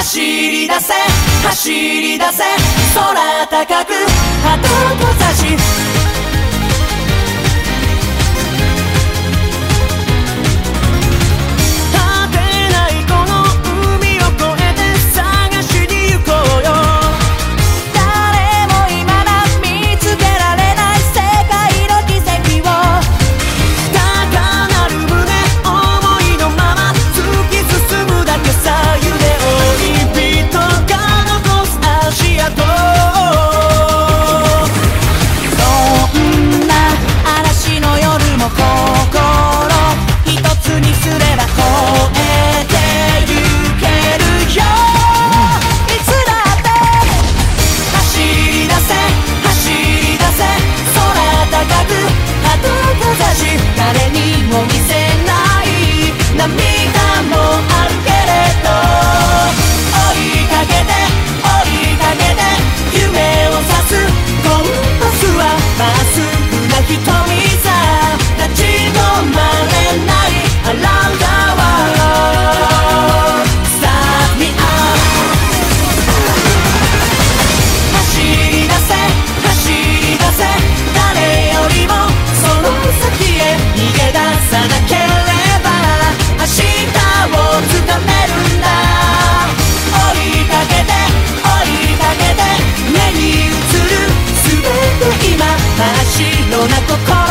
走り出せ走り出せ空高く真っ白な心